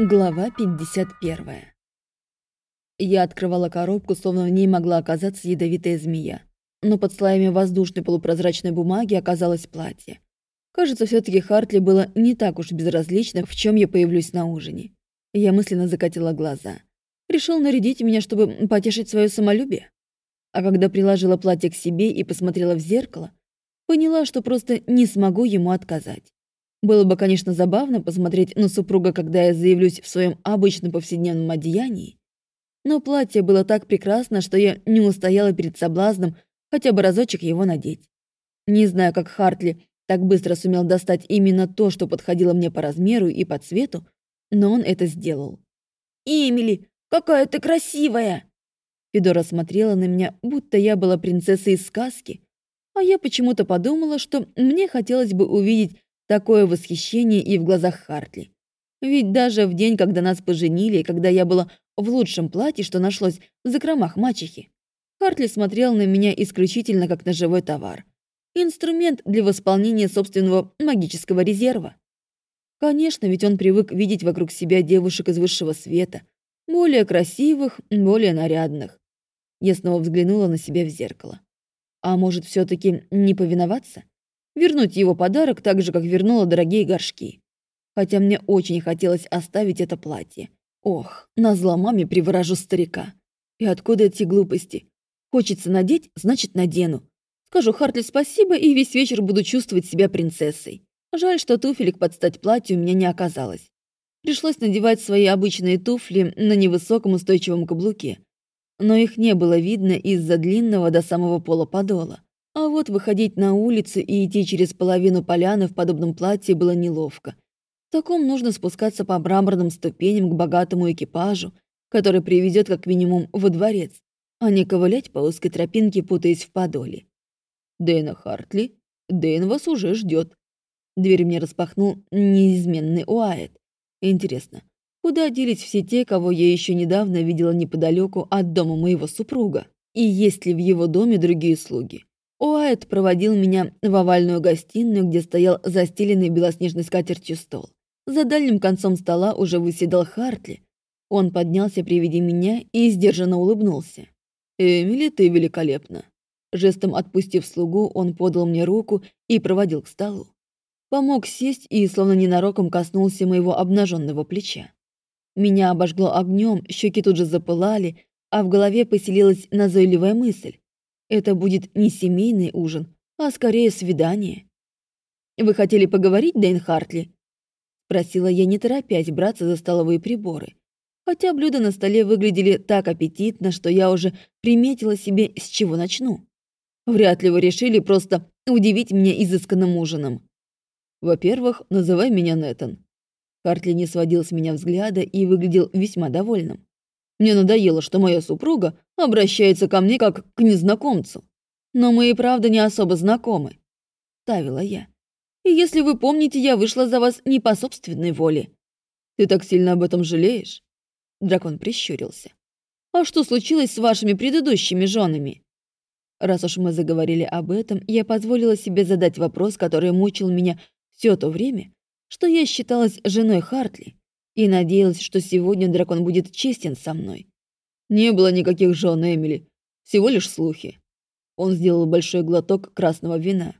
Глава 51. Я открывала коробку, словно в ней могла оказаться ядовитая змея. Но под слоями воздушной полупрозрачной бумаги оказалось платье. Кажется, все таки Хартли было не так уж безразлично, в чем я появлюсь на ужине. Я мысленно закатила глаза. Решил нарядить меня, чтобы потешить свое самолюбие. А когда приложила платье к себе и посмотрела в зеркало, поняла, что просто не смогу ему отказать. Было бы, конечно, забавно посмотреть на супруга, когда я заявлюсь в своем обычном повседневном одеянии, но платье было так прекрасно, что я не устояла перед соблазном хотя бы разочек его надеть. Не знаю, как Хартли так быстро сумел достать именно то, что подходило мне по размеру и по цвету, но он это сделал. «Эмили, какая ты красивая!» Федора смотрела на меня, будто я была принцессой из сказки, а я почему-то подумала, что мне хотелось бы увидеть Такое восхищение и в глазах Хартли. Ведь даже в день, когда нас поженили, когда я была в лучшем платье, что нашлось в закромах мачехи, Хартли смотрел на меня исключительно как на живой товар. Инструмент для восполнения собственного магического резерва. Конечно, ведь он привык видеть вокруг себя девушек из высшего света, более красивых, более нарядных. Я снова взглянула на себя в зеркало. А может, все таки не повиноваться? Вернуть его подарок так же, как вернула дорогие горшки. Хотя мне очень хотелось оставить это платье. Ох, назло маме приворожу старика. И откуда эти глупости? Хочется надеть, значит, надену. Скажу Хартли спасибо и весь вечер буду чувствовать себя принцессой. Жаль, что туфелек под стать платью у меня не оказалось. Пришлось надевать свои обычные туфли на невысоком устойчивом каблуке. Но их не было видно из-за длинного до самого пола подола. А вот выходить на улицу и идти через половину поляны в подобном платье было неловко. В таком нужно спускаться по мраморным ступеням к богатому экипажу, который приведет как минимум во дворец, а не ковылять по узкой тропинке, путаясь в подоле. «Дэйна Хартли, Дэйн вас уже ждет. Дверь мне распахнул неизменный Уайт. Интересно, куда делись все те, кого я еще недавно видела неподалеку от дома моего супруга? И есть ли в его доме другие слуги? Уайт проводил меня в овальную гостиную, где стоял застеленный белоснежной скатертью стол. За дальним концом стола уже выседал Хартли. Он поднялся при виде меня и сдержанно улыбнулся. «Эмили, ты великолепна». Жестом отпустив слугу, он подал мне руку и проводил к столу. Помог сесть и словно ненароком коснулся моего обнаженного плеча. Меня обожгло огнем, щеки тут же запылали, а в голове поселилась назойливая мысль. Это будет не семейный ужин, а скорее свидание. «Вы хотели поговорить, Дэйн Хартли?» Спросила я, не торопясь браться за столовые приборы. Хотя блюда на столе выглядели так аппетитно, что я уже приметила себе, с чего начну. Вряд ли вы решили просто удивить меня изысканным ужином. Во-первых, называй меня Нэтан. Хартли не сводил с меня взгляда и выглядел весьма довольным. Мне надоело, что моя супруга обращается ко мне как к незнакомцу. Но мы и правда не особо знакомы. Ставила я. И если вы помните, я вышла за вас не по собственной воле. Ты так сильно об этом жалеешь? Дракон прищурился. А что случилось с вашими предыдущими женами? Раз уж мы заговорили об этом, я позволила себе задать вопрос, который мучил меня все то время, что я считалась женой Хартли и надеялась, что сегодня дракон будет честен со мной. Не было никаких жен Эмили, всего лишь слухи. Он сделал большой глоток красного вина.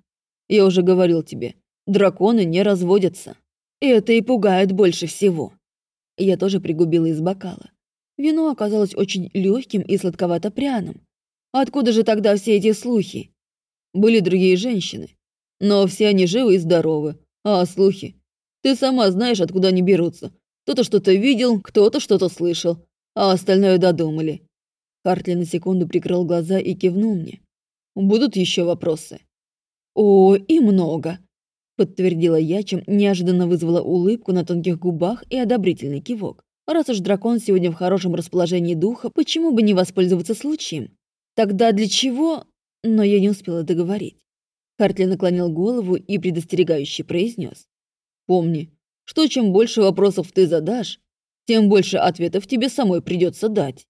Я уже говорил тебе, драконы не разводятся. И это и пугает больше всего. Я тоже пригубила из бокала. Вино оказалось очень легким и сладковато-пряным. Откуда же тогда все эти слухи? Были другие женщины, но все они живы и здоровы. А слухи? Ты сама знаешь, откуда они берутся. Кто-то что-то видел, кто-то что-то слышал, а остальное додумали. Хартли на секунду прикрыл глаза и кивнул мне. «Будут еще вопросы?» «О, и много», — подтвердила я, чем неожиданно вызвала улыбку на тонких губах и одобрительный кивок. Раз уж дракон сегодня в хорошем расположении духа, почему бы не воспользоваться случаем? Тогда для чего? Но я не успела договорить. Хартли наклонил голову и предостерегающе произнес: «Помни, что чем больше вопросов ты задашь, тем больше ответов тебе самой придется дать.